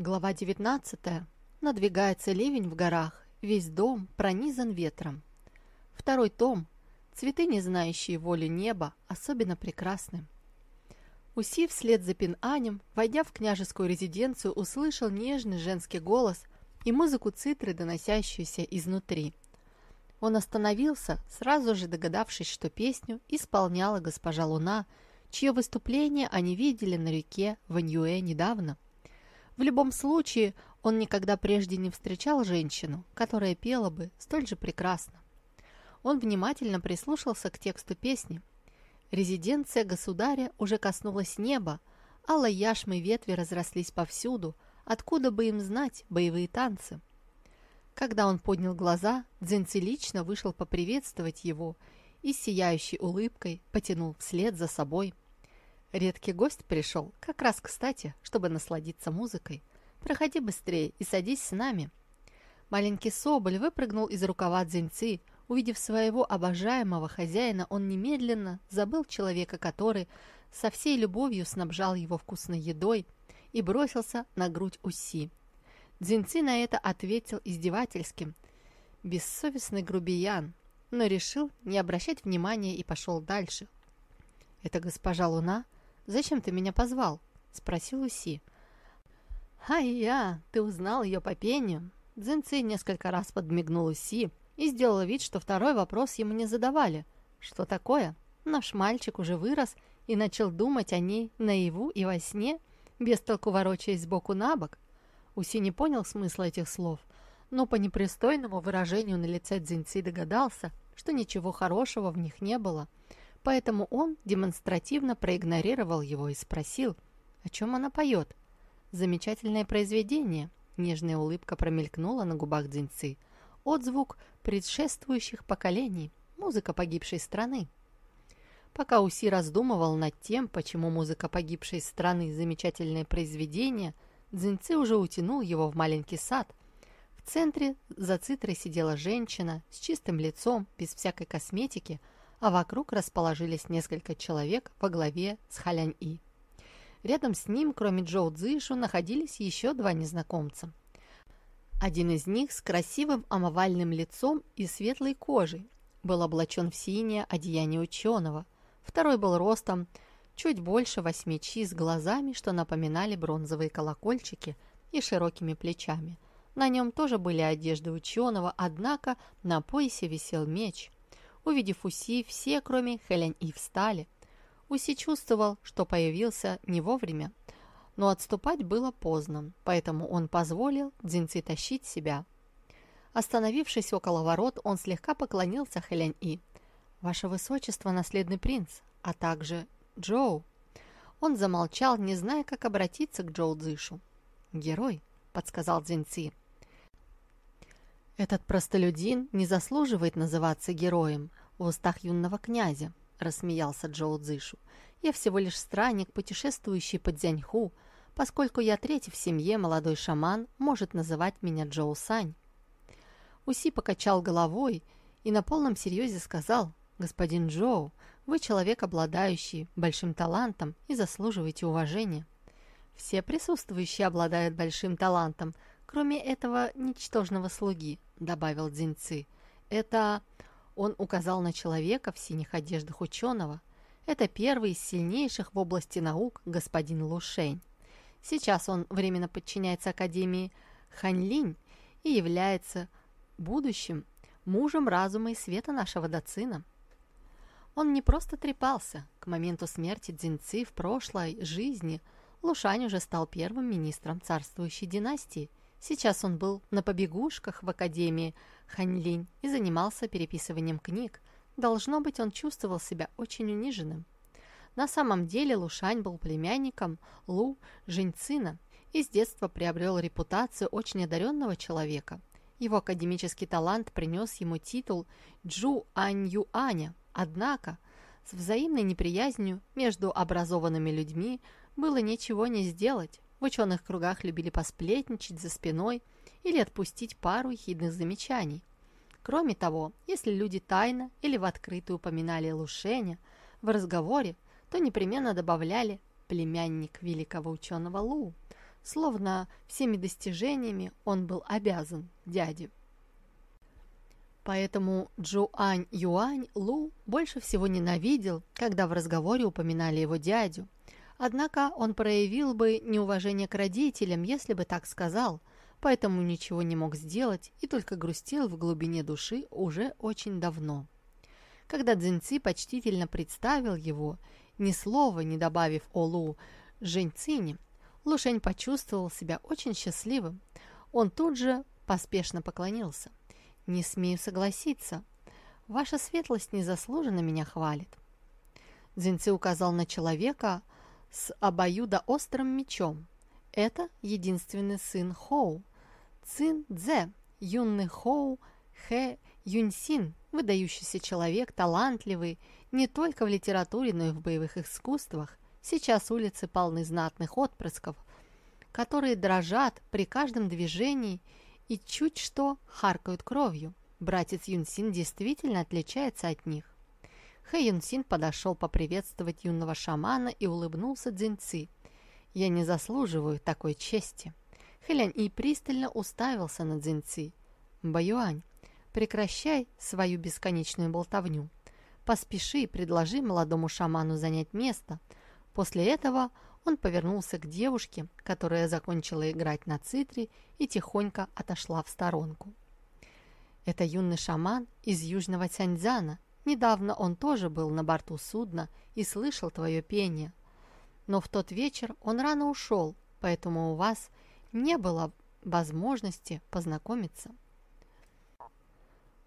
Глава 19. Надвигается ливень в горах, весь дом пронизан ветром. Второй том. Цветы, не знающие воли неба, особенно прекрасны. Уси вслед за Пин-Анем, войдя в княжескую резиденцию, услышал нежный женский голос и музыку цитры, доносящуюся изнутри. Он остановился, сразу же догадавшись, что песню исполняла госпожа Луна, чье выступление они видели на реке Ваньюэ недавно. В любом случае, он никогда прежде не встречал женщину, которая пела бы столь же прекрасно. Он внимательно прислушался к тексту песни. Резиденция государя уже коснулась неба, алой яшмы ветви разрослись повсюду, откуда бы им знать боевые танцы. Когда он поднял глаза, Дзинци лично вышел поприветствовать его и с сияющей улыбкой потянул вслед за собой – Редкий гость пришел, как раз кстати, чтобы насладиться музыкой. Проходи быстрее и садись с нами. Маленький Соболь выпрыгнул из рукава Дзиньцы. Увидев своего обожаемого хозяина, он немедленно забыл человека, который со всей любовью снабжал его вкусной едой и бросился на грудь Уси. Дзиньцы на это ответил издевательским. Бессовестный грубиян, но решил не обращать внимания и пошел дальше. «Это госпожа Луна?» «Зачем ты меня позвал?» — спросил Уси. «Ай-я, ты узнал ее по пению?» Дзинци несколько раз подмигнул Уси и сделал вид, что второй вопрос ему не задавали. «Что такое? Наш мальчик уже вырос и начал думать о ней наяву и во сне, без толку ворочаясь сбоку на бок?» Уси не понял смысла этих слов, но по непристойному выражению на лице Дзинци догадался, что ничего хорошего в них не было — Поэтому он демонстративно проигнорировал его и спросил, о чем она поет. «Замечательное произведение», — нежная улыбка промелькнула на губах Дзиньцы. «Отзвук предшествующих поколений, музыка погибшей страны». Пока Уси раздумывал над тем, почему музыка погибшей страны – замечательное произведение, Дзиньцы уже утянул его в маленький сад. В центре за цитрой сидела женщина с чистым лицом, без всякой косметики – а вокруг расположились несколько человек во главе с Халянь-И. Рядом с ним, кроме Джоу Цзишу, находились еще два незнакомца. Один из них с красивым омовальным лицом и светлой кожей был облачен в синее одеяние ученого. Второй был ростом чуть больше восьми чи с глазами, что напоминали бронзовые колокольчики и широкими плечами. На нем тоже были одежды ученого, однако на поясе висел меч – Увидев Уси, все, кроме Хелен и встали. Уси чувствовал, что появился не вовремя, но отступать было поздно, поэтому он позволил Дзинци тащить себя. Остановившись около ворот, он слегка поклонился Хелен И. «Ваше Высочество, наследный принц, а также Джоу». Он замолчал, не зная, как обратиться к Джоу Цзышу. «Герой», — подсказал Дзинци. «Этот простолюдин не заслуживает называться героем в устах юного князя», — рассмеялся Джоу Цзышу. «Я всего лишь странник, путешествующий по Дзяньху. Поскольку я третий в семье, молодой шаман может называть меня Джоу Сань». Уси покачал головой и на полном серьезе сказал, «Господин Джоу, вы человек, обладающий большим талантом и заслуживаете уважения». «Все присутствующие обладают большим талантом, кроме этого ничтожного слуги», — добавил Дзиньцы. «Это...» — он указал на человека в синих одеждах ученого. «Это первый из сильнейших в области наук господин Лушень. Сейчас он временно подчиняется Академии Ханьлинь и является будущим мужем разума и света нашего Дацина». Он не просто трепался. К моменту смерти Дзиньцы в прошлой жизни Лушань уже стал первым министром царствующей династии Сейчас он был на побегушках в Академии Ханьлинь и занимался переписыванием книг. Должно быть, он чувствовал себя очень униженным. На самом деле Лушань был племянником Лу Жиньцина и с детства приобрел репутацию очень одаренного человека. Его академический талант принес ему титул Джу Ань Юаня, однако с взаимной неприязнью между образованными людьми было ничего не сделать. В ученых кругах любили посплетничать за спиной или отпустить пару ехидных замечаний. Кроме того, если люди тайно или в открытую упоминали Лушеня в разговоре, то непременно добавляли «племянник великого ученого Лу». словно всеми достижениями он был обязан дяде. Поэтому Джуань Юань Лу больше всего ненавидел, когда в разговоре упоминали его дядю. Однако он проявил бы неуважение к родителям, если бы так сказал, поэтому ничего не мог сделать и только грустил в глубине души уже очень давно. Когда Цзиньци почтительно представил его, ни слова не добавив о Лу Жэньцине, Лушень почувствовал себя очень счастливым. Он тут же поспешно поклонился. «Не смею согласиться. Ваша светлость незаслуженно меня хвалит». Дзинцы указал на человека с обоюдоострым мечом. Это единственный сын Хоу. Цин Дзе, юный Хоу Хэ Юньсин, выдающийся человек, талантливый не только в литературе, но и в боевых искусствах. Сейчас улицы полны знатных отпрысков, которые дрожат при каждом движении и чуть что харкают кровью. Братец Юнсин действительно отличается от них. Хэ Юнсин подошел поприветствовать юного шамана и улыбнулся Цзиньци. «Я не заслуживаю такой чести». Хэлянь и пристально уставился на Цзиньци. «Баюань, прекращай свою бесконечную болтовню. Поспеши и предложи молодому шаману занять место». После этого он повернулся к девушке, которая закончила играть на цитре и тихонько отошла в сторонку. Это юный шаман из Южного Тяньцзяна. Недавно он тоже был на борту судна и слышал твое пение. Но в тот вечер он рано ушел, поэтому у вас не было возможности познакомиться.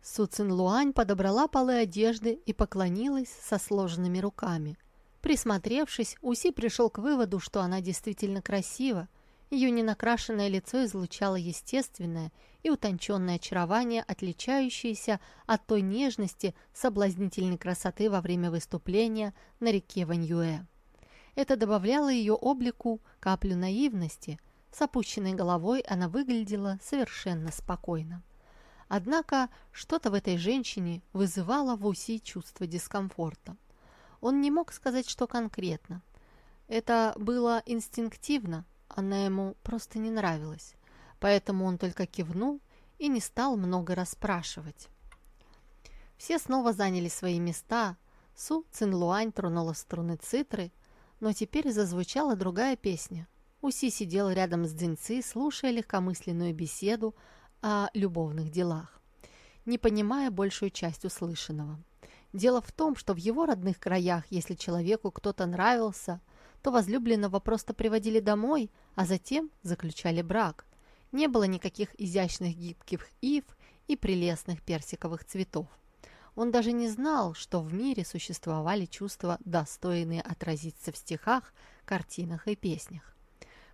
Су Цин Луань подобрала полы одежды и поклонилась со сложенными руками – Присмотревшись, Уси пришел к выводу, что она действительно красива. Ее ненакрашенное лицо излучало естественное и утонченное очарование, отличающееся от той нежности, соблазнительной красоты во время выступления на реке Ваньюэ. Это добавляло ее облику каплю наивности. С опущенной головой она выглядела совершенно спокойно. Однако что-то в этой женщине вызывало в Уси чувство дискомфорта. Он не мог сказать, что конкретно. Это было инстинктивно, она ему просто не нравилась. Поэтому он только кивнул и не стал много расспрашивать. Все снова заняли свои места. Су Цинлуань тронула струны цитры, но теперь зазвучала другая песня. Уси сидел рядом с Дзиньци, слушая легкомысленную беседу о любовных делах, не понимая большую часть услышанного. Дело в том, что в его родных краях, если человеку кто-то нравился, то возлюбленного просто приводили домой, а затем заключали брак. Не было никаких изящных гибких ив и прелестных персиковых цветов. Он даже не знал, что в мире существовали чувства, достойные отразиться в стихах, картинах и песнях.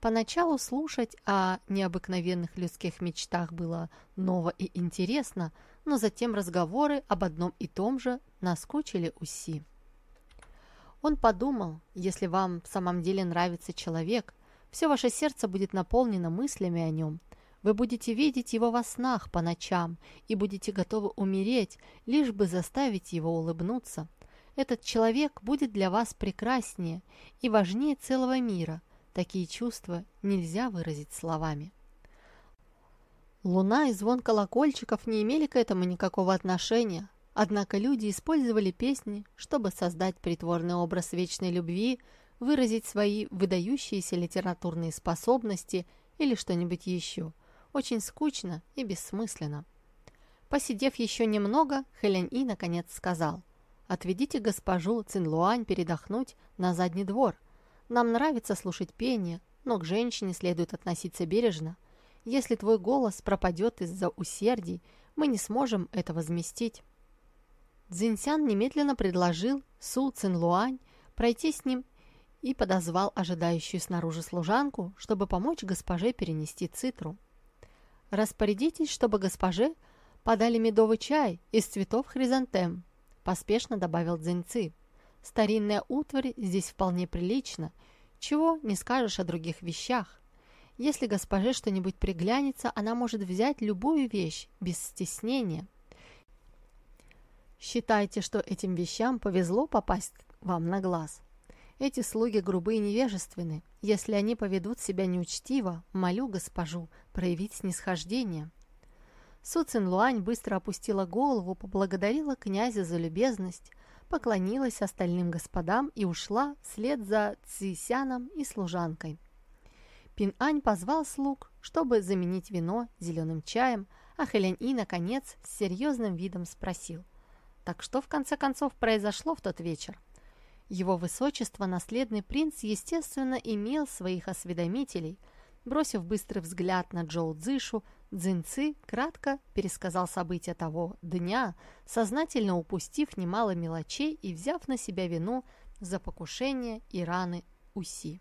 Поначалу слушать о необыкновенных людских мечтах было ново и интересно – но затем разговоры об одном и том же наскучили Уси. Он подумал, если вам в самом деле нравится человек, все ваше сердце будет наполнено мыслями о нем. Вы будете видеть его во снах по ночам и будете готовы умереть, лишь бы заставить его улыбнуться. Этот человек будет для вас прекраснее и важнее целого мира. Такие чувства нельзя выразить словами. Луна и звон колокольчиков не имели к этому никакого отношения, однако люди использовали песни, чтобы создать притворный образ вечной любви, выразить свои выдающиеся литературные способности или что-нибудь еще. Очень скучно и бессмысленно. Посидев еще немного, Хэлянь И наконец сказал, «Отведите госпожу Цинлуань передохнуть на задний двор. Нам нравится слушать пение, но к женщине следует относиться бережно». Если твой голос пропадет из-за усердий, мы не сможем это возместить». Цзиньсян немедленно предложил Су Цинлуань пройти с ним и подозвал ожидающую снаружи служанку, чтобы помочь госпоже перенести цитру. «Распорядитесь, чтобы госпоже подали медовый чай из цветов хризантем», поспешно добавил Цзиньцы. «Старинная утварь здесь вполне прилично, чего не скажешь о других вещах. Если госпоже что-нибудь приглянется, она может взять любую вещь без стеснения. Считайте, что этим вещам повезло попасть вам на глаз. Эти слуги грубы и невежественны. Если они поведут себя неучтиво, молю госпожу проявить снисхождение». Су Цин Луань быстро опустила голову, поблагодарила князя за любезность, поклонилась остальным господам и ушла вслед за Цисяном и служанкой. Пин-Ань позвал слуг, чтобы заменить вино зеленым чаем, а Хэлянь-И, наконец, с серьезным видом спросил. «Так что, в конце концов, произошло в тот вечер?» Его высочество, наследный принц, естественно, имел своих осведомителей. Бросив быстрый взгляд на Джоу Цзышу, Цзиньцы кратко пересказал события того дня, сознательно упустив немало мелочей и взяв на себя вину за покушение и раны Уси.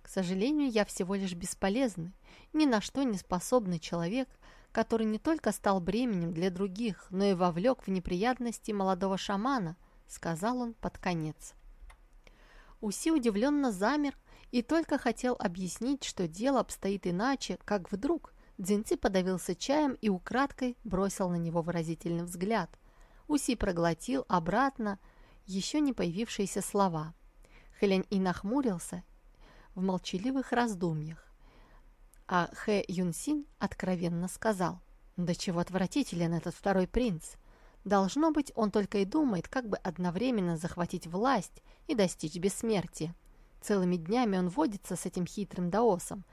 К сожалению, я всего лишь бесполезный, ни на что не способный человек, который не только стал бременем для других, но и вовлек в неприятности молодого шамана, сказал он под конец. Уси удивленно замер и только хотел объяснить, что дело обстоит иначе, как вдруг Дзинци подавился чаем и украдкой бросил на него выразительный взгляд. Уси проглотил обратно еще не появившиеся слова. Хэлянь и нахмурился в молчаливых раздумьях. А Хэ Юнсин откровенно сказал, «Да чего отвратителен этот второй принц! Должно быть, он только и думает, как бы одновременно захватить власть и достичь бессмертия. Целыми днями он водится с этим хитрым даосом.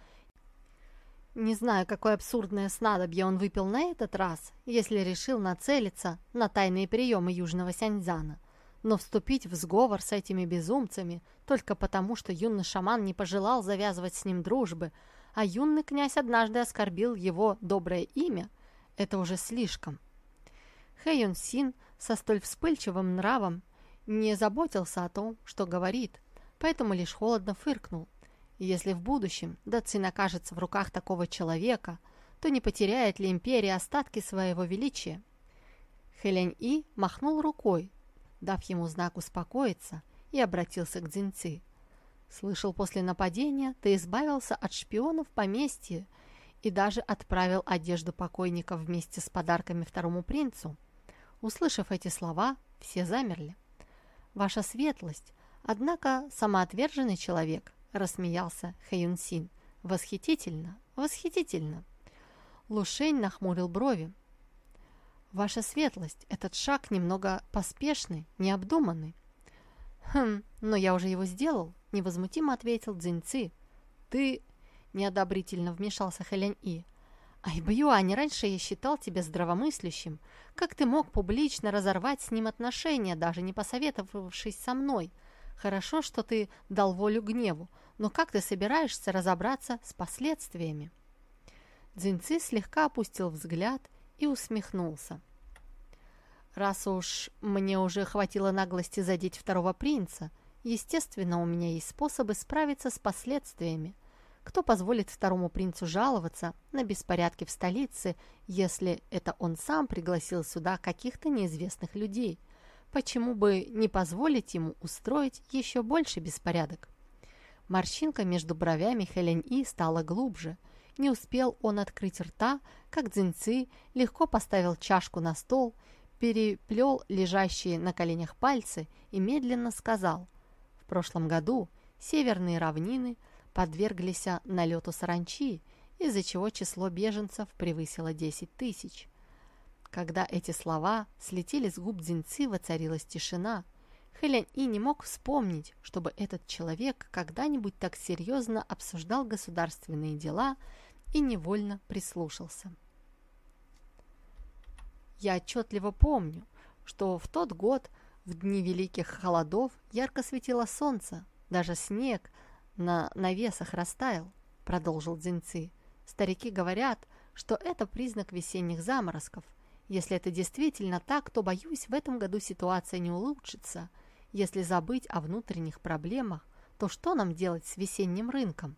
Не знаю, какое абсурдное снадобье он выпил на этот раз, если решил нацелиться на тайные приемы Южного Сяньцзана – но вступить в сговор с этими безумцами только потому, что юный шаман не пожелал завязывать с ним дружбы, а юный князь однажды оскорбил его доброе имя, это уже слишком. Хэйон Син со столь вспыльчивым нравом не заботился о том, что говорит, поэтому лишь холодно фыркнул. Если в будущем Дацин окажется в руках такого человека, то не потеряет ли империя остатки своего величия? Хэлянь И махнул рукой, дав ему знак успокоиться, и обратился к Дзиньци. «Слышал, после нападения ты избавился от шпионов поместья и даже отправил одежду покойника вместе с подарками второму принцу». Услышав эти слова, все замерли. «Ваша светлость, однако самоотверженный человек», — рассмеялся Хэюн Син. «Восхитительно, восхитительно!» Лушень нахмурил брови. «Ваша светлость, этот шаг немного поспешный, необдуманный». «Хм, но я уже его сделал», — невозмутимо ответил Цзиньци. «Ты...» — неодобрительно вмешался Хэлянь И. «Ай, Баюань, раньше я считал тебя здравомыслящим. Как ты мог публично разорвать с ним отношения, даже не посоветовавшись со мной? Хорошо, что ты дал волю гневу, но как ты собираешься разобраться с последствиями?» Цзиньци слегка опустил взгляд и усмехнулся. «Раз уж мне уже хватило наглости задеть второго принца, естественно, у меня есть способы справиться с последствиями. Кто позволит второму принцу жаловаться на беспорядки в столице, если это он сам пригласил сюда каких-то неизвестных людей? Почему бы не позволить ему устроить еще больше беспорядок?» Морщинка между бровями Хелен И стала глубже – не успел он открыть рта, как Дзинцы легко поставил чашку на стол, переплел лежащие на коленях пальцы и медленно сказал. Прошлом году северные равнины подверглись налету саранчи, из-за чего число беженцев превысило 10 тысяч. Когда эти слова слетели с губ Дзинцы, воцарилась тишина. Хэлянь И не мог вспомнить, чтобы этот человек когда-нибудь так серьезно обсуждал государственные дела и невольно прислушался. Я отчетливо помню, что в тот год, в дни великих холодов, ярко светило солнце, даже снег на навесах растаял, продолжил Дзинцы. Старики говорят, что это признак весенних заморозков. Если это действительно так, то, боюсь, в этом году ситуация не улучшится. Если забыть о внутренних проблемах, то что нам делать с весенним рынком?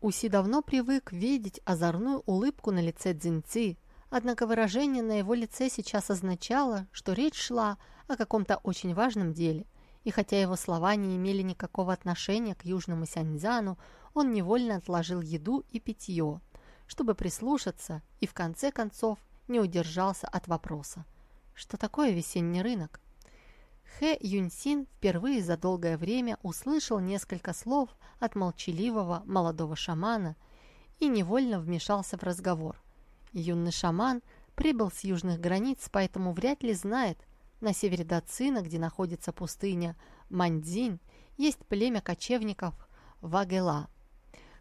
Уси давно привык видеть озорную улыбку на лице Дзиньци, однако выражение на его лице сейчас означало, что речь шла о каком-то очень важном деле, и хотя его слова не имели никакого отношения к южному Сяньцзану, он невольно отложил еду и питье, чтобы прислушаться, и в конце концов не удержался от вопроса. Что такое весенний рынок? Хэ Юньсин впервые за долгое время услышал несколько слов от молчаливого молодого шамана и невольно вмешался в разговор. Юный шаман прибыл с южных границ, поэтому вряд ли знает, на севере Дацина, где находится пустыня Мандзин, есть племя кочевников Вагела,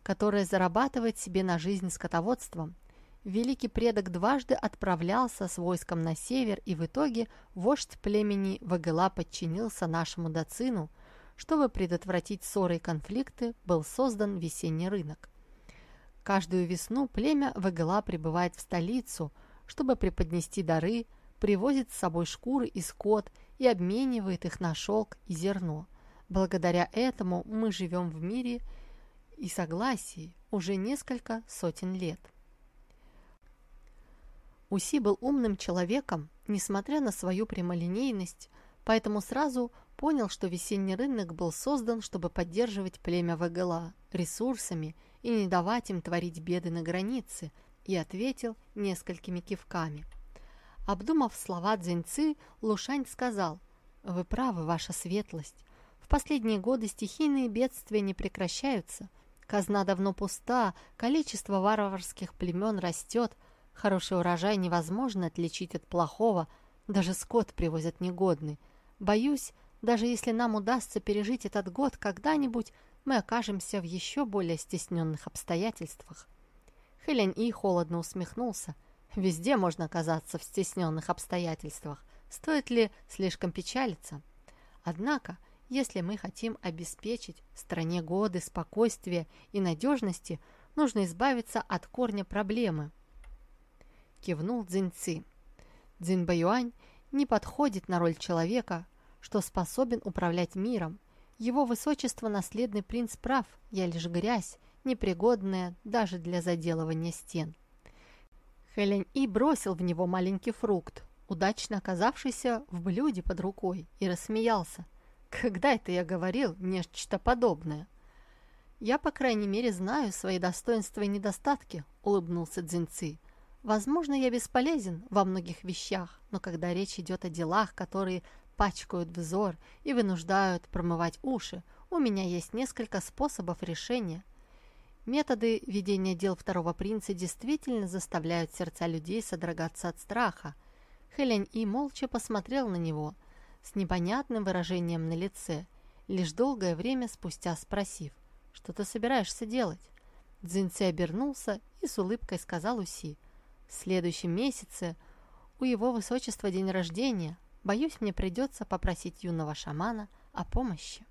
которое зарабатывает себе на жизнь скотоводством. Великий предок дважды отправлялся с войском на север, и в итоге вождь племени Вагела подчинился нашему Дацину. Чтобы предотвратить ссоры и конфликты, был создан весенний рынок. Каждую весну племя Вагела прибывает в столицу, чтобы преподнести дары, привозит с собой шкуры и скот и обменивает их на шелк и зерно – Благодаря этому мы живем в мире и согласии уже несколько сотен лет. Уси был умным человеком, несмотря на свою прямолинейность, поэтому сразу понял, что весенний рынок был создан, чтобы поддерживать племя Вагела ресурсами и не давать им творить беды на границе, и ответил несколькими кивками. Обдумав слова Дзиньцы, Лушань сказал, «Вы правы, ваша светлость последние годы стихийные бедствия не прекращаются. Казна давно пуста, количество варварских племен растет, хороший урожай невозможно отличить от плохого, даже скот привозят негодный. Боюсь, даже если нам удастся пережить этот год, когда-нибудь мы окажемся в еще более стесненных обстоятельствах. Хелен И холодно усмехнулся. Везде можно оказаться в стесненных обстоятельствах. Стоит ли слишком печалиться? Однако, если мы хотим обеспечить стране годы спокойствия и надежности, нужно избавиться от корня проблемы. Кивнул Цзиньци. Цзиньбаюань не подходит на роль человека, что способен управлять миром. Его высочество наследный принц прав, я лишь грязь, непригодная даже для заделывания стен. Хелень И бросил в него маленький фрукт, удачно оказавшийся в блюде под рукой, и рассмеялся – когда это я говорил нечто подобное? Я, по крайней мере, знаю свои достоинства и недостатки, улыбнулся Дзинци. Возможно, я бесполезен во многих вещах, но когда речь идет о делах, которые пачкают взор и вынуждают промывать уши, у меня есть несколько способов решения. Методы ведения дел второго принца действительно заставляют сердца людей содрогаться от страха. Хелень И молча посмотрел на него – с непонятным выражением на лице, лишь долгое время спустя спросив, «Что ты собираешься делать?» Цзиньци обернулся и с улыбкой сказал Уси, «В следующем месяце у его высочества день рождения. Боюсь, мне придется попросить юного шамана о помощи».